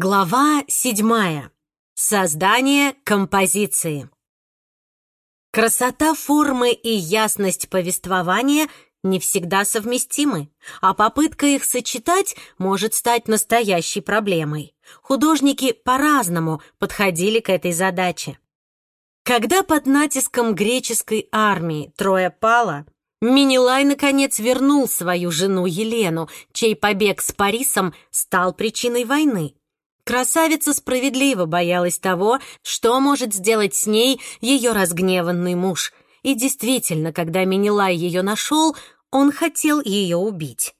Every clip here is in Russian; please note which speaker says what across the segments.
Speaker 1: Глава седьмая. Создание композиции. Красота формы и ясность повествования не всегда совместимы, а попытка их сочетать может стать настоящей проблемой. Художники по-разному подходили к этой задаче. Когда под натиском греческой армии Троя пала, Минилай наконец вернул свою жену Елену, чей побег с Парисом стал причиной войны. Красавица справедливо боялась того, что может сделать с ней ее разгневанный муж. И действительно, когда Минилай ее нашел, он хотел ее убить.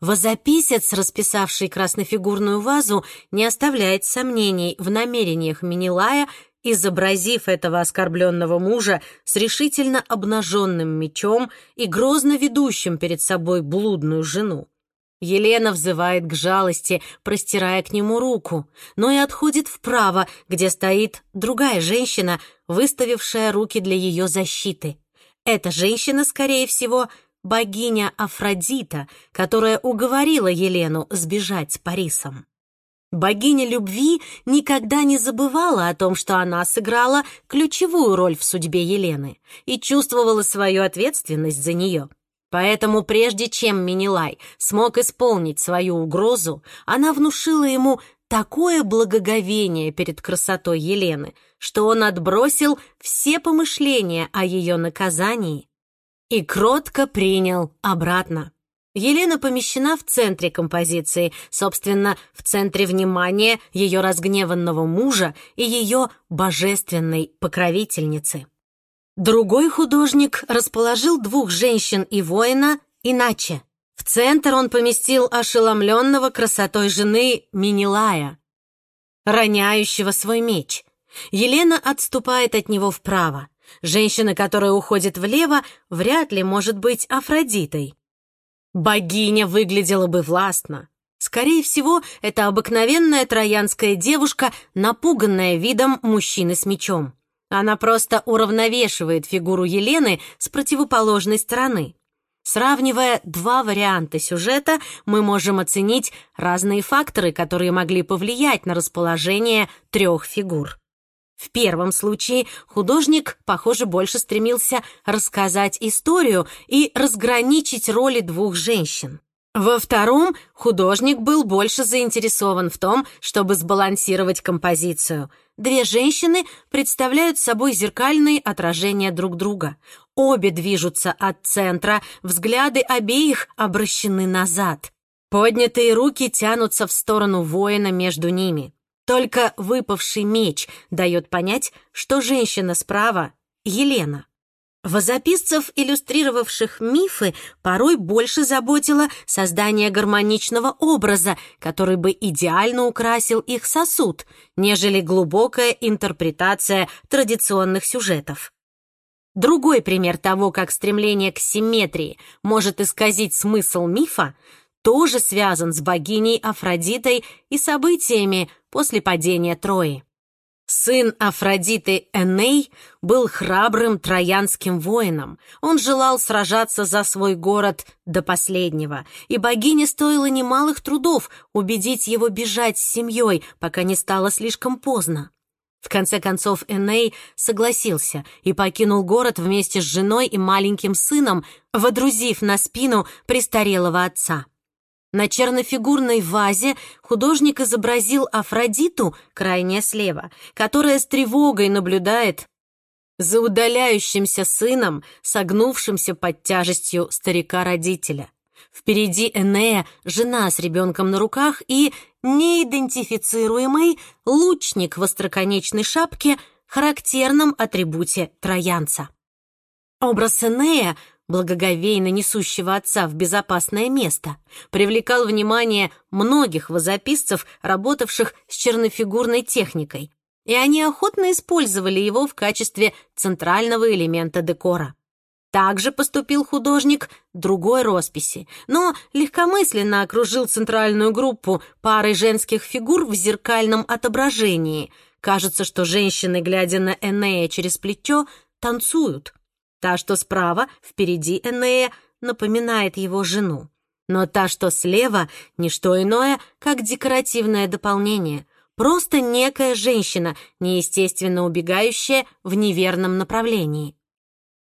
Speaker 1: Возописец, расписавший краснофигурную вазу, не оставляет сомнений в намерениях Минилая, изобразив этого оскорбленного мужа с решительно обнаженным мечом и грозно ведущим перед собой блудную жену. Елена взывает к жалости, простирая к нему руку, но и отходит вправо, где стоит другая женщина, выставившая руки для ее защиты. Эта женщина, скорее всего, богиня Афродита, которая уговорила Елену сбежать с Парисом. Богиня любви никогда не забывала о том, что она сыграла ключевую роль в судьбе Елены и чувствовала свою ответственность за нее. Поэтому прежде чем Минилай смог исполнить свою угрозу, она внушила ему такое благоговение перед красотой Елены, что он отбросил все помышления о ее наказании и кротко принял обратно. Елена помещена в центре композиции, собственно, в центре внимания ее разгневанного мужа и ее божественной покровительницы. Другой художник расположил двух женщин и воина иначе. В центр он поместил ошеломленного красотой жены Минилая, роняющего свой меч. Елена отступает от него вправо. Женщина, которая уходит влево, вряд ли может быть Афродитой. Богиня выглядела бы властно. Скорее всего, это обыкновенная троянская девушка, напуганная видом мужчины с мечом. Она просто уравновешивает фигуру Елены с противоположной стороны. Сравнивая два варианта сюжета, мы можем оценить разные факторы, которые могли повлиять на расположение трех фигур. В первом случае художник, похоже, больше стремился рассказать историю и разграничить роли двух женщин. Во втором художник был больше заинтересован в том, чтобы сбалансировать композицию. Две женщины представляют собой зеркальные отражения друг друга. Обе движутся от центра, взгляды обеих обращены назад. Поднятые руки тянутся в сторону воина между ними. Только выпавший меч дает понять, что женщина справа — Елена. Возописцев, иллюстрировавших мифы, порой больше заботило создание гармоничного образа, который бы идеально украсил их сосуд, нежели глубокая интерпретация традиционных сюжетов. Другой пример того, как стремление к симметрии может исказить смысл мифа, тоже связан с богиней Афродитой и событиями после падения Трои. Сын Афродиты Эней был храбрым троянским воином. Он желал сражаться за свой город до последнего, и богине стоило немалых трудов убедить его бежать с семьей, пока не стало слишком поздно. В конце концов Эней согласился и покинул город вместе с женой и маленьким сыном, водрузив на спину престарелого отца. На чернофигурной вазе художник изобразил Афродиту, крайне слева, которая с тревогой наблюдает за удаляющимся сыном, согнувшимся под тяжестью старика-родителя. Впереди Энея жена с ребенком на руках и неидентифицируемый лучник в остроконечной шапке, характерном атрибуте троянца. Образ Энея благоговейно несущего отца в безопасное место, привлекал внимание многих возописцев, работавших с чернофигурной техникой, и они охотно использовали его в качестве центрального элемента декора. Также поступил художник другой росписи, но легкомысленно окружил центральную группу парой женских фигур в зеркальном отображении. Кажется, что женщины, глядя на Энея через плечо, танцуют. Та, что справа, впереди Энея, напоминает его жену. Но та, что слева, — не что иное, как декоративное дополнение. Просто некая женщина, неестественно убегающая в неверном направлении.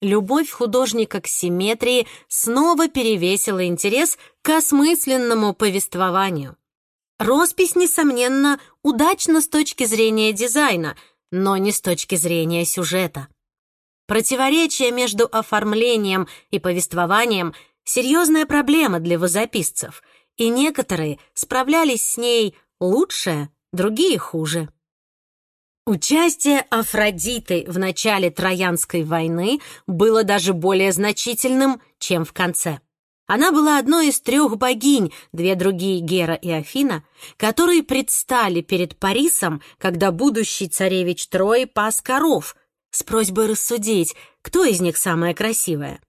Speaker 1: Любовь художника к симметрии снова перевесила интерес к осмысленному повествованию. Роспись, несомненно, удачна с точки зрения дизайна, но не с точки зрения сюжета. Противоречие между оформлением и повествованием — серьезная проблема для возописцев, и некоторые справлялись с ней лучше, другие хуже. Участие Афродиты в начале Троянской войны было даже более значительным, чем в конце. Она была одной из трех богинь, две другие, Гера и Афина, которые предстали перед Парисом, когда будущий царевич Трои пас коров, с просьбой рассудить, кто из них самая красивая.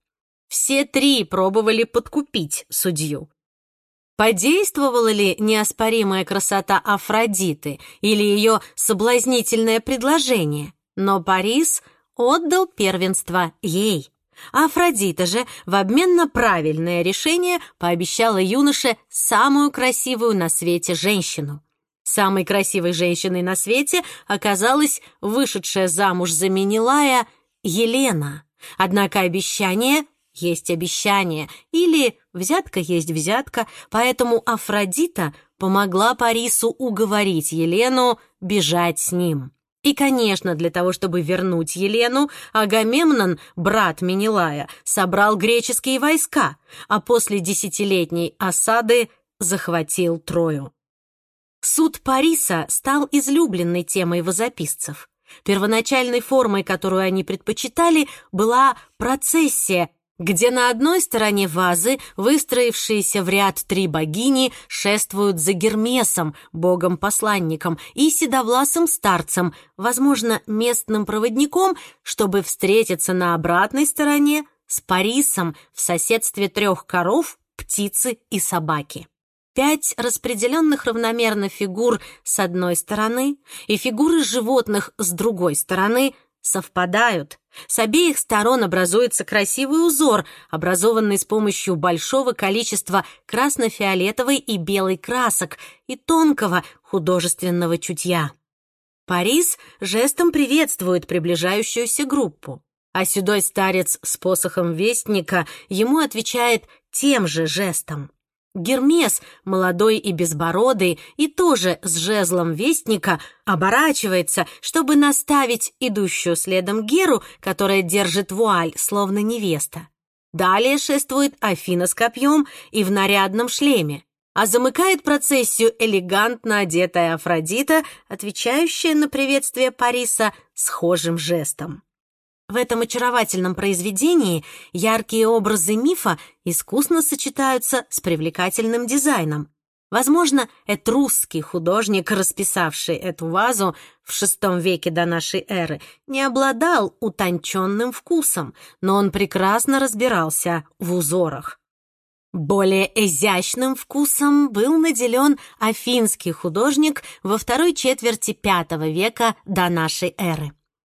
Speaker 1: Все три пробовали подкупить судью. Подействовала ли неоспоримая красота Афродиты или ее соблазнительное предложение? Но Парис отдал первенство ей. Афродита же в обмен на правильное решение пообещала юноше самую красивую на свете женщину. Самой красивой женщиной на свете оказалась вышедшая замуж за Менелая Елена. Однако обещание есть обещание, или взятка есть взятка, поэтому Афродита помогла Парису уговорить Елену бежать с ним. И, конечно, для того, чтобы вернуть Елену, Агамемнон, брат Менелая, собрал греческие войска, а после десятилетней осады захватил Трою. Суд Париса стал излюбленной темой возописцев. Первоначальной формой, которую они предпочитали, была процессия, где на одной стороне вазы выстроившиеся в ряд три богини шествуют за Гермесом, богом-посланником, и седовласым старцем, возможно, местным проводником, чтобы встретиться на обратной стороне с Парисом в соседстве трех коров, птицы и собаки. Пять распределенных равномерно фигур с одной стороны и фигуры животных с другой стороны совпадают. С обеих сторон образуется красивый узор, образованный с помощью большого количества красно-фиолетовой и белой красок и тонкого художественного чутья. Парис жестом приветствует приближающуюся группу, а седой старец с посохом вестника ему отвечает тем же жестом. Гермес, молодой и безбородый, и тоже с жезлом вестника, оборачивается, чтобы наставить идущую следом Геру, которая держит вуаль, словно невеста. Далее шествует Афина с копьем и в нарядном шлеме, а замыкает процессию элегантно одетая Афродита, отвечающая на приветствие Париса схожим жестом. В этом очаровательном произведении яркие образы мифа искусно сочетаются с привлекательным дизайном. Возможно, этрусский художник, расписавший эту вазу в VI веке до нашей эры, не обладал утонченным вкусом, но он прекрасно разбирался в узорах. Более изящным вкусом был наделен афинский художник во второй четверти V века до нашей эры.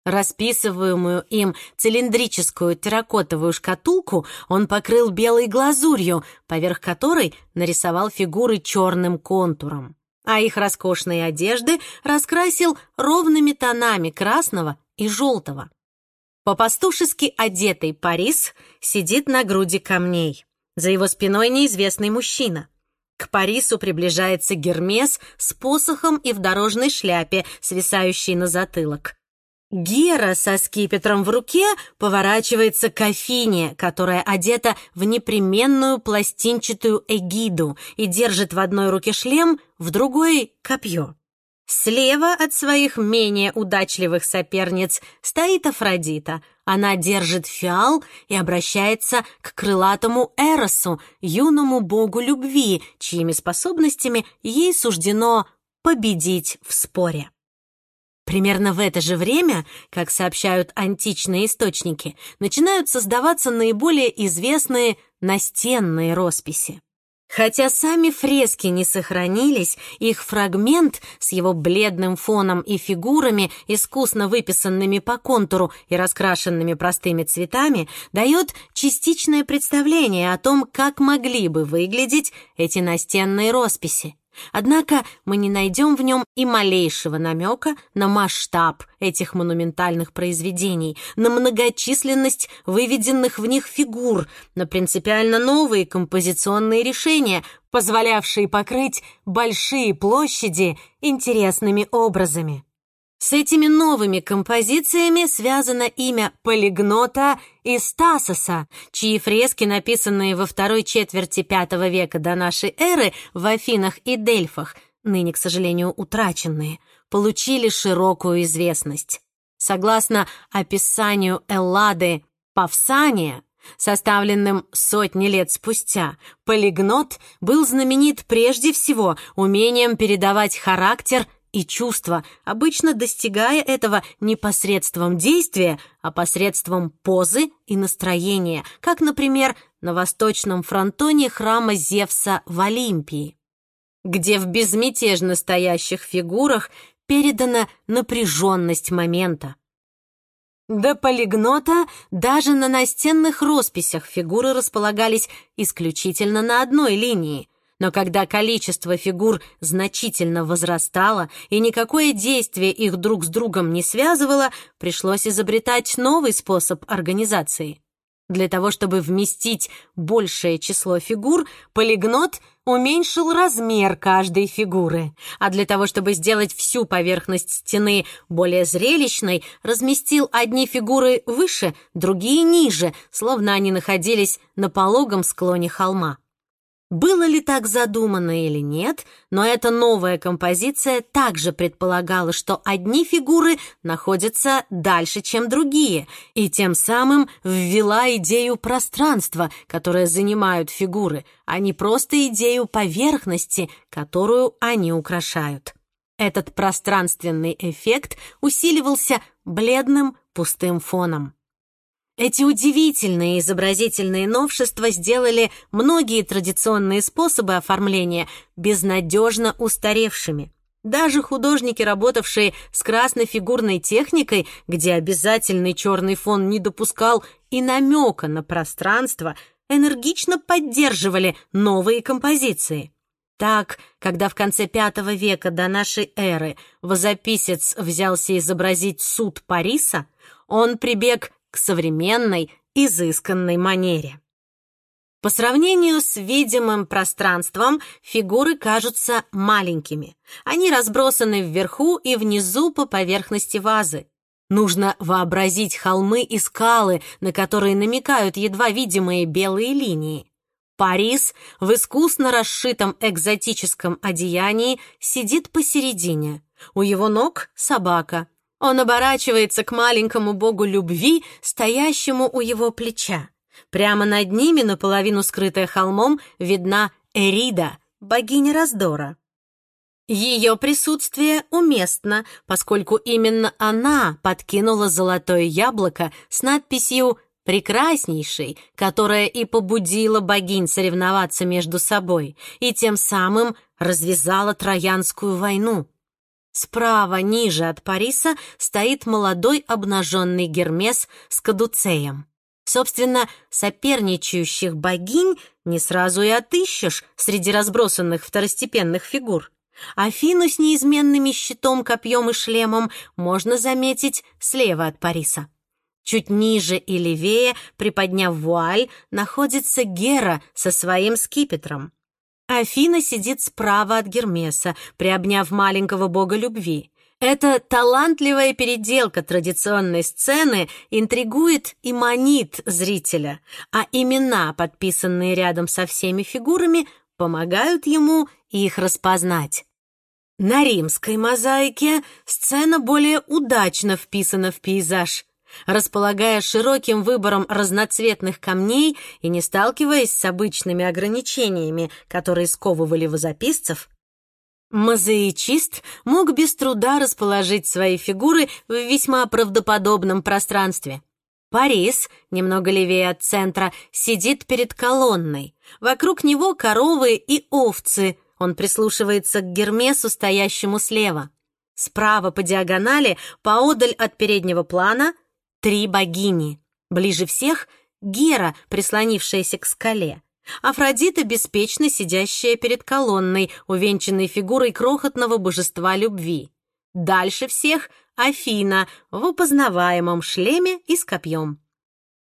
Speaker 1: Расписываемую им цилиндрическую терракотовую шкатулку он покрыл белой глазурью, поверх которой нарисовал фигуры черным контуром. А их роскошные одежды раскрасил ровными тонами красного и желтого. По-пастушески одетый Парис сидит на груди камней. За его спиной неизвестный мужчина. К Парису приближается Гермес с посохом и в дорожной шляпе, свисающей на затылок. Гера со скипетром в руке поворачивается к Афине, которая одета в непременную пластинчатую эгиду и держит в одной руке шлем, в другой — копье. Слева от своих менее удачливых соперниц стоит Афродита. Она держит фиал и обращается к крылатому Эросу, юному богу любви, чьими способностями ей суждено победить в споре. Примерно в это же время, как сообщают античные источники, начинают создаваться наиболее известные настенные росписи. Хотя сами фрески не сохранились, их фрагмент с его бледным фоном и фигурами, искусно выписанными по контуру и раскрашенными простыми цветами, дает частичное представление о том, как могли бы выглядеть эти настенные росписи. Однако мы не найдем в нем и малейшего намека на масштаб этих монументальных произведений, на многочисленность выведенных в них фигур, на принципиально новые композиционные решения, позволявшие покрыть большие площади интересными образами. С этими новыми композициями связано имя полигнота из Тасоса, чьи фрески, написанные во второй четверти V века до нашей эры в Афинах и Дельфах, ныне, к сожалению, утраченные, получили широкую известность. Согласно описанию Эллады Павсания, составленным сотни лет спустя, полигнот был знаменит прежде всего умением передавать характер и чувства, обычно достигая этого не посредством действия, а посредством позы и настроения, как, например, на восточном фронтоне храма Зевса в Олимпии, где в безмятежно стоящих фигурах передана напряженность момента. До полигнота даже на настенных росписях фигуры располагались исключительно на одной линии, но когда количество фигур значительно возрастало и никакое действие их друг с другом не связывало, пришлось изобретать новый способ организации. Для того, чтобы вместить большее число фигур, полигнот уменьшил размер каждой фигуры, а для того, чтобы сделать всю поверхность стены более зрелищной, разместил одни фигуры выше, другие ниже, словно они находились на пологом склоне холма. Было ли так задумано или нет, но эта новая композиция также предполагала, что одни фигуры находятся дальше, чем другие, и тем самым ввела идею пространства, которое занимают фигуры, а не просто идею поверхности, которую они украшают. Этот пространственный эффект усиливался бледным пустым фоном. Эти удивительные изобразительные новшества сделали многие традиционные способы оформления безнадежно устаревшими. Даже художники, работавшие с краснофигурной техникой, где обязательный черный фон не допускал и намека на пространство, энергично поддерживали новые композиции. Так, когда в конце V века до нашей эры возописец взялся изобразить суд Париса, он прибег к современной, изысканной манере. По сравнению с видимым пространством, фигуры кажутся маленькими. Они разбросаны вверху и внизу по поверхности вазы. Нужно вообразить холмы и скалы, на которые намекают едва видимые белые линии. Парис в искусно расшитом экзотическом одеянии сидит посередине. У его ног собака, он оборачивается к маленькому богу любви, стоящему у его плеча. Прямо над ними, наполовину скрытая холмом, видна Эрида, богиня раздора. Ее присутствие уместно, поскольку именно она подкинула золотое яблоко с надписью «прекраснейший», которая и побудила богинь соревноваться между собой, и тем самым развязала Троянскую войну. Справа, ниже от Париса, стоит молодой обнаженный Гермес с кадуцеем. Собственно, соперничающих богинь не сразу и отыщешь среди разбросанных второстепенных фигур. Афину с неизменными щитом, копьем и шлемом можно заметить слева от Париса. Чуть ниже и левее, приподняв вуаль, находится Гера со своим скипетром. Афина сидит справа от Гермеса, приобняв маленького бога любви. Эта талантливая переделка традиционной сцены интригует и манит зрителя, а имена, подписанные рядом со всеми фигурами, помогают ему их распознать. На римской мозаике сцена более удачно вписана в пейзаж – располагая широким выбором разноцветных камней и не сталкиваясь с обычными ограничениями, которые сковывали возописцев, мозаичист мог без труда расположить свои фигуры в весьма правдоподобном пространстве. Парис, немного левее от центра, сидит перед колонной. Вокруг него коровы и овцы. Он прислушивается к Гермесу, стоящему слева. Справа по диагонали, поодаль от переднего плана, три богини. Ближе всех — Гера, прислонившаяся к скале. Афродита, беспечно сидящая перед колонной, увенчанной фигурой крохотного божества любви. Дальше всех Афина в опознаваемом шлеме и с копьем.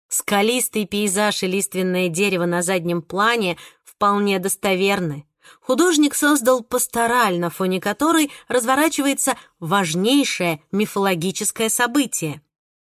Speaker 1: Скалистый пейзаж и лиственное дерево на заднем плане вполне достоверны. Художник создал пастораль, на фоне которой разворачивается важнейшее мифологическое событие.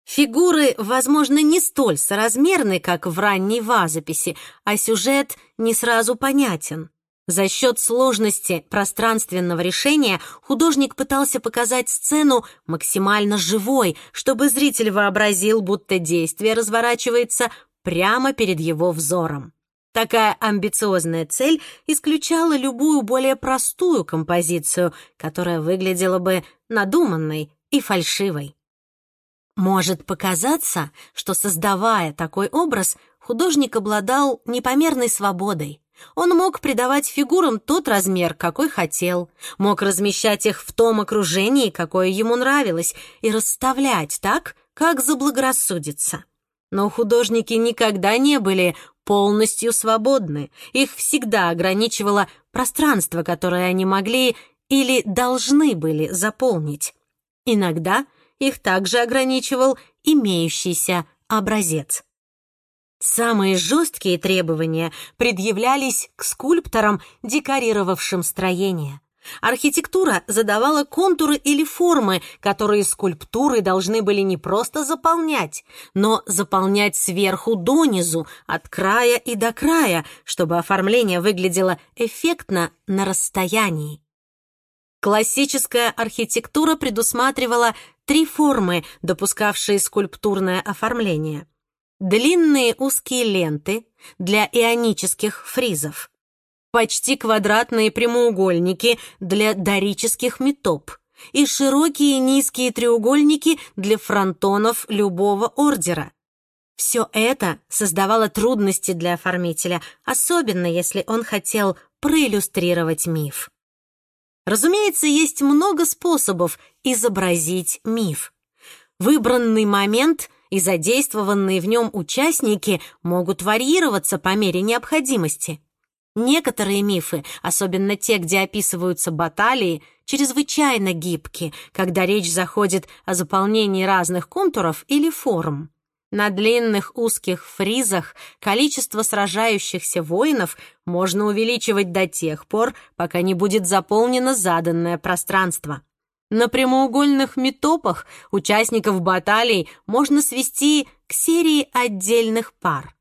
Speaker 1: Фигуры, возможно, не столь соразмерны, как в ранней вазописи, а сюжет не сразу понятен. За счет сложности пространственного решения художник пытался показать сцену максимально живой, чтобы зритель вообразил, будто действие разворачивается прямо перед его взором. Такая амбициозная цель исключала любую более простую композицию, которая выглядела бы надуманной и фальшивой. Может показаться, что, создавая такой образ, художник обладал непомерной свободой. Он мог придавать фигурам тот размер, какой хотел, мог размещать их в том окружении, какое ему нравилось, и расставлять так, как заблагорассудится. Но художники никогда не были полностью свободны. Их всегда ограничивало пространство, которое они могли или должны были заполнить. Иногда их также ограничивал имеющийся образец. Самые жесткие требования предъявлялись к скульпторам, декорировавшим строение. Архитектура задавала контуры или формы, которые скульптуры должны были не просто заполнять, но заполнять сверху донизу, от края и до края, чтобы оформление выглядело эффектно на расстоянии. Классическая архитектура предусматривала три формы, допускавшие скульптурное оформление. Длинные узкие ленты для ионических фризов, почти квадратные прямоугольники для дорических метоп и широкие низкие треугольники для фронтонов любого ордера. Все это создавало трудности для оформителя, особенно если он хотел проиллюстрировать миф. Разумеется, есть много способов изобразить миф. Выбранный момент и задействованные в нем участники могут варьироваться по мере необходимости. Некоторые мифы, особенно те, где описываются баталии, чрезвычайно гибки, когда речь заходит о заполнении разных контуров или форм. На длинных узких фризах количество сражающихся воинов можно увеличивать до тех пор, пока не будет заполнено заданное пространство. На прямоугольных метопах участников баталий можно свести к серии отдельных пар.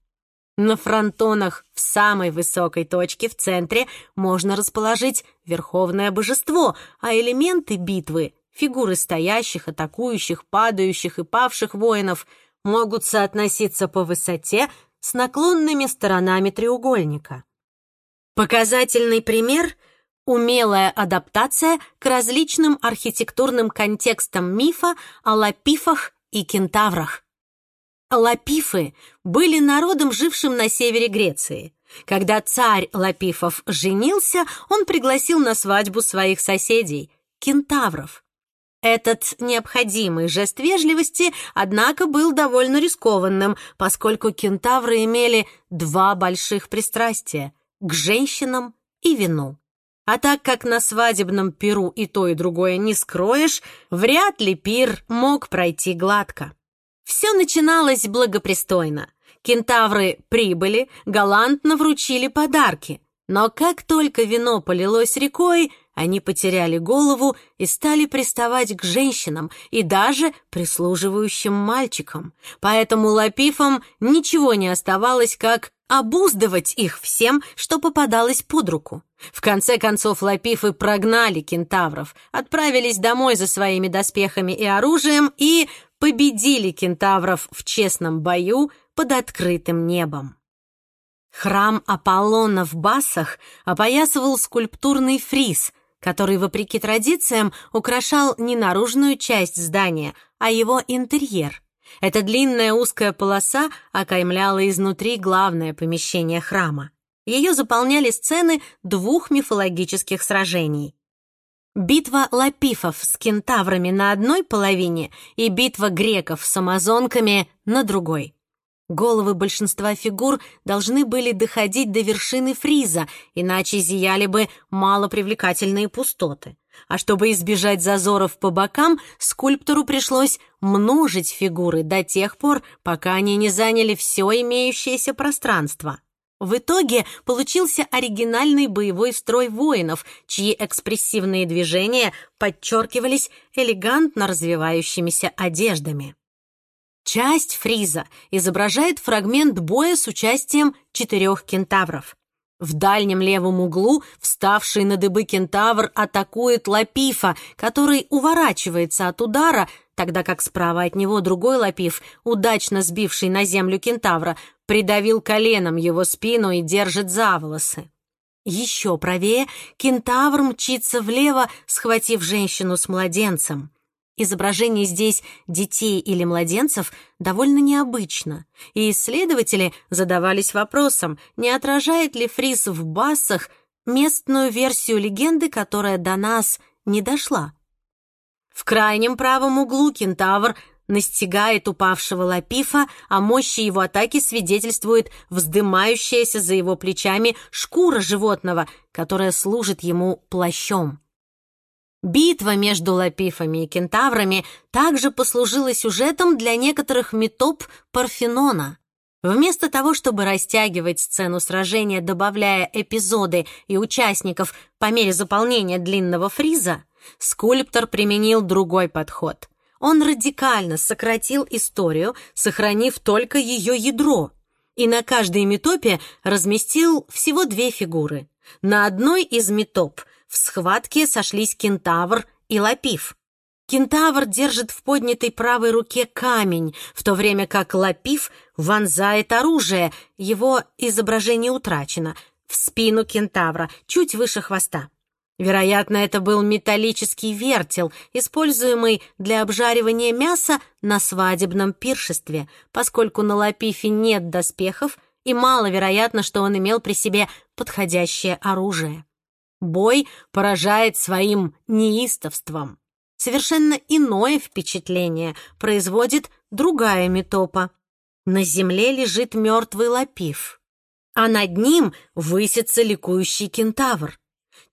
Speaker 1: На фронтонах в самой высокой точке в центре можно расположить верховное божество, а элементы битвы — фигуры стоящих, атакующих, падающих и павших воинов — могут соотноситься по высоте с наклонными сторонами треугольника. Показательный пример — умелая адаптация к различным архитектурным контекстам мифа о лапифах и кентаврах. Лапифы были народом, жившим на севере Греции. Когда царь Лапифов женился, он пригласил на свадьбу своих соседей — кентавров. Этот необходимый жест вежливости, однако, был довольно рискованным, поскольку кентавры имели два больших пристрастия — к женщинам и вину. А так как на свадебном пиру и то, и другое не скроешь, вряд ли пир мог пройти гладко. Все начиналось благопристойно. Кентавры прибыли, галантно вручили подарки. Но как только вино полилось рекой, они потеряли голову и стали приставать к женщинам и даже прислуживающим мальчикам. Поэтому лапифам ничего не оставалось, как обуздывать их всем, что попадалось под руку. В конце концов лапифы прогнали кентавров, отправились домой за своими доспехами и оружием и победили кентавров в честном бою под открытым небом. Храм Аполлона в Басах опоясывал скульптурный фриз, который, вопреки традициям, украшал не наружную часть здания, а его интерьер. Эта длинная узкая полоса окаймляла изнутри главное помещение храма. Ее заполняли сцены двух мифологических сражений. Битва лапифов с кентаврами на одной половине и битва греков с амазонками на другой. Головы большинства фигур должны были доходить до вершины фриза, иначе зияли бы малопривлекательные пустоты. А чтобы избежать зазоров по бокам, скульптору пришлось множить фигуры до тех пор, пока они не заняли все имеющееся пространство. В итоге получился оригинальный боевой строй воинов, чьи экспрессивные движения подчеркивались элегантно развивающимися одеждами. Часть фриза изображает фрагмент боя с участием четырех кентавров. В дальнем левом углу вставший на дыбы кентавр атакует Лапифа, который уворачивается от удара, тогда как справа от него другой Лапиф, удачно сбивший на землю кентавра, придавил коленом его спину и держит за волосы. Еще правее кентавр мчится влево, схватив женщину с младенцем. Изображение здесь детей или младенцев довольно необычно, и исследователи задавались вопросом, не отражает ли фриз в бассах местную версию легенды, которая до нас не дошла. В крайнем правом углу кентавр настигает упавшего Лапифа, а мощи его атаки свидетельствует вздымающаяся за его плечами шкура животного, которая служит ему плащом. Битва между лапифами и кентаврами также послужила сюжетом для некоторых метоп Парфенона. Вместо того, чтобы растягивать сцену сражения, добавляя эпизоды и участников по мере заполнения длинного фриза, скульптор применил другой подход. Он радикально сократил историю, сохранив только ее ядро, и на каждой метопе разместил всего две фигуры. На одной из метоп в схватке сошлись кентавр и лапив. Кентавр держит в поднятой правой руке камень, в то время как лапив вонзает оружие, его изображение утрачено, в спину кентавра, чуть выше хвоста. Вероятно, это был металлический вертел, используемый для обжаривания мяса на свадебном пиршестве, поскольку на лапифе нет доспехов, и маловероятно, что он имел при себе подходящее оружие. Бой поражает своим неистовством. Совершенно иное впечатление производит другая метопа. На земле лежит мертвый лапив, а над ним высится ликующий кентавр.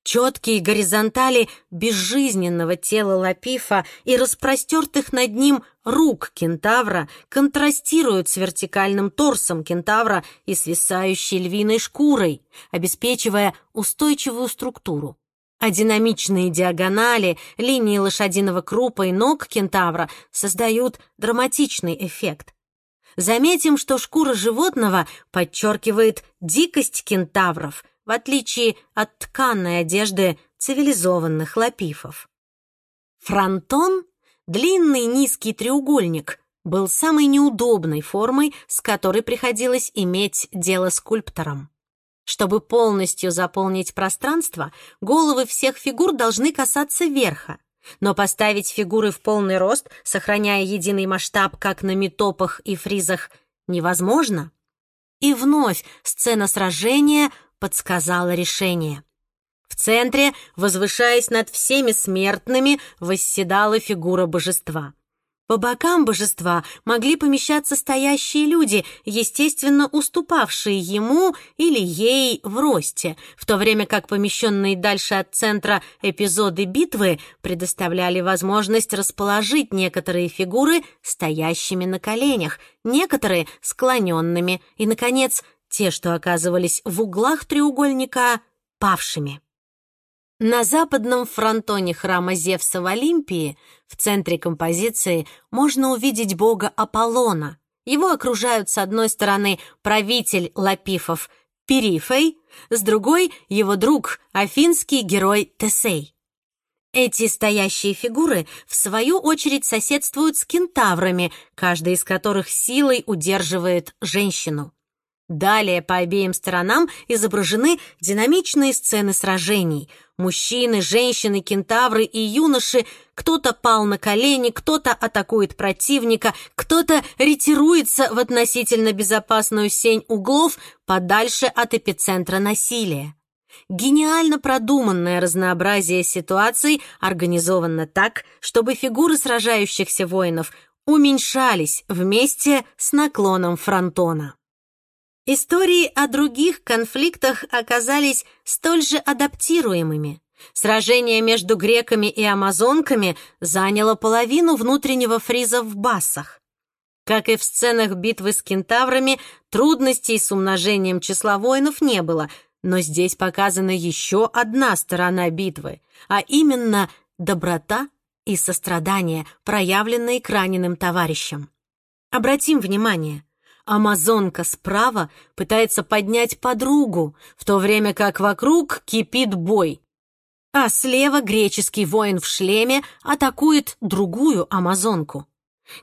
Speaker 1: Четкие горизонтали безжизненного тела Лапифа и распростертых над ним рук кентавра контрастируют с вертикальным торсом кентавра и свисающей львиной шкурой, обеспечивая устойчивую структуру. А динамичные диагонали, линии лошадиного крупа и ног кентавра создают драматичный эффект. Заметим, что шкура животного подчеркивает дикость кентавров — в отличие от тканной одежды цивилизованных лапифов. Фронтон, длинный низкий треугольник, был самой неудобной формой, с которой приходилось иметь дело скульптором. Чтобы полностью заполнить пространство, головы всех фигур должны касаться верха, но поставить фигуры в полный рост, сохраняя единый масштаб, как на метопах и фризах, невозможно. И вновь сцена сражения подсказала решение. В центре, возвышаясь над всеми смертными, восседала фигура божества. По бокам божества могли помещаться стоящие люди, естественно, уступавшие ему или ей в росте, в то время как помещенные дальше от центра эпизоды битвы предоставляли возможность расположить некоторые фигуры стоящими на коленях, некоторые склоненными и, наконец, те, что оказывались в углах треугольника, павшими. На западном фронтоне храма Зевса в Олимпии, в центре композиции, можно увидеть бога Аполлона. Его окружают с одной стороны правитель Лапифов Перифей, с другой — его друг, афинский герой Тесей. Эти стоящие фигуры, в свою очередь, соседствуют с кентаврами, каждый из которых силой удерживает женщину. Далее по обеим сторонам изображены динамичные сцены сражений. Мужчины, женщины, кентавры и юноши. Кто-то пал на колени, кто-то атакует противника, кто-то ретируется в относительно безопасную сень углов подальше от эпицентра насилия. Гениально продуманное разнообразие ситуаций организовано так, чтобы фигуры сражающихся воинов уменьшались вместе с наклоном фронтона. Истории о других конфликтах оказались столь же адаптируемыми. Сражение между греками и амазонками заняло половину внутреннего фриза в бассах. Как и в сценах битвы с кентаврами, трудностей с умножением числа воинов не было, но здесь показана еще одна сторона битвы, а именно доброта и сострадание, проявленные к раненым товарищам. Обратим внимание, амазонка справа пытается поднять подругу, в то время как вокруг кипит бой а слева греческий воин в шлеме атакует другую амазонку.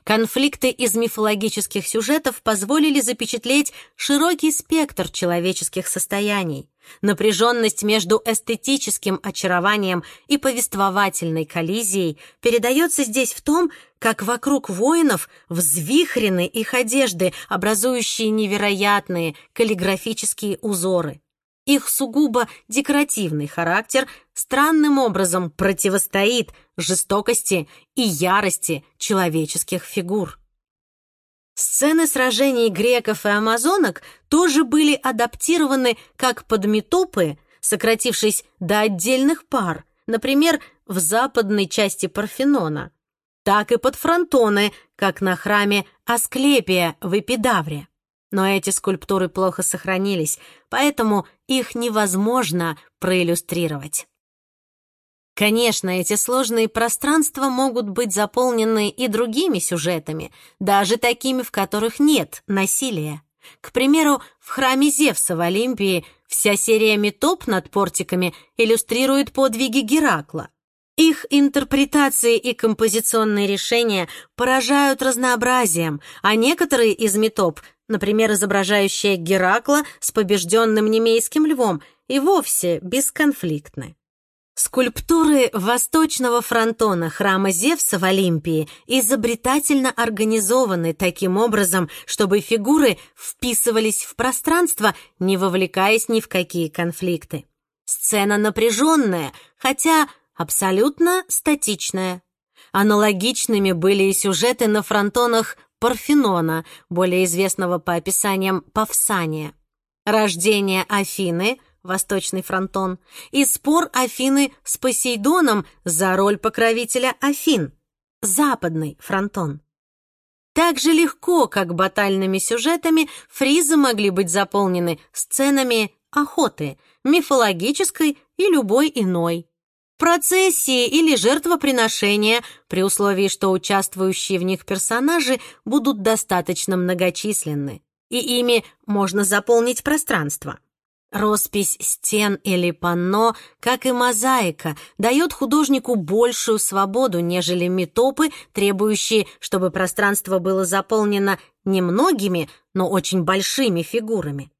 Speaker 1: Конфликты из мифологических сюжетов позволили запечатлеть широкий спектр человеческих состояний. Напряженность между эстетическим очарованием и повествовательной коллизией передается здесь в том, как вокруг воинов взвихрены их одежды, образующие невероятные каллиграфические узоры. Их сугубо декоративный характер странным образом противостоит жестокости и ярости человеческих фигур. Сцены сражений греков и амазонок тоже были адаптированы как под метопы, сократившись до отдельных пар, например, в западной части Парфенона, так и под фронтоны, как на храме Асклепия в Эпидавре. Но эти скульптуры плохо сохранились, поэтому их невозможно проиллюстрировать. Конечно, эти сложные пространства могут быть заполнены и другими сюжетами, даже такими, в которых нет насилия. К примеру, в храме Зевса в Олимпии вся серия метоп над портиками иллюстрирует подвиги Геракла. Их интерпретации и композиционные решения поражают разнообразием, а некоторые из метоп например, изображающая Геракла с побежденным немейским львом, и вовсе бесконфликтны. Скульптуры восточного фронтона храма Зевса в Олимпии изобретательно организованы таким образом, чтобы фигуры вписывались в пространство, не вовлекаясь ни в какие конфликты. Сцена напряженная, хотя абсолютно статичная. Аналогичными были и сюжеты на фронтонах Парфенона, более известного по описаниям Павсания, рождение Афины, Восточный фронтон, и спор Афины с Посейдоном за роль покровителя Афин, Западный фронтон. Так же легко, как батальными сюжетами, фризы могли быть заполнены сценами охоты, мифологической и любой иной процессии или жертвоприношения, при условии, что участвующие в них персонажи будут достаточно многочисленны, и ими можно заполнить пространство. Роспись стен или панно, как и мозаика, дает художнику большую свободу, нежели метопы, требующие, чтобы пространство было заполнено не многими, но очень большими фигурами.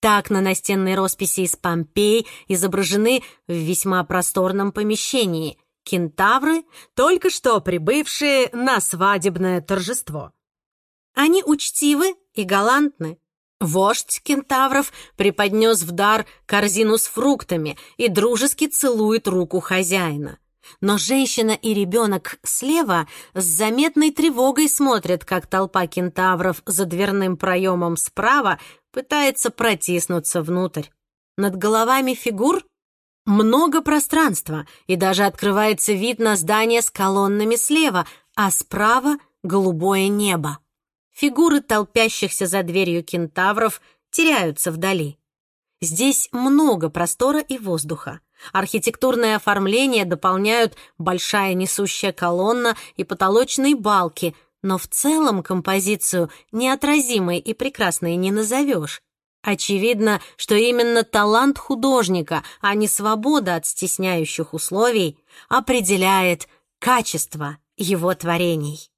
Speaker 1: Так на настенной росписи из Помпей изображены в весьма просторном помещении кентавры, только что прибывшие на свадебное торжество. Они учтивы и галантны. Вождь кентавров преподнес в дар корзину с фруктами и дружески целует руку хозяина. Но женщина и ребенок слева с заметной тревогой смотрят, как толпа кентавров за дверным проемом справа пытается протиснуться внутрь. Над головами фигур много пространства, и даже открывается вид на здание с колоннами слева, а справа — голубое небо. Фигуры толпящихся за дверью кентавров теряются вдали. Здесь много простора и воздуха. Архитектурное оформление дополняют большая несущая колонна и потолочные балки — но в целом композицию неотразимой и прекрасной не назовешь. Очевидно, что именно талант художника, а не свобода от стесняющих условий, определяет качество его творений.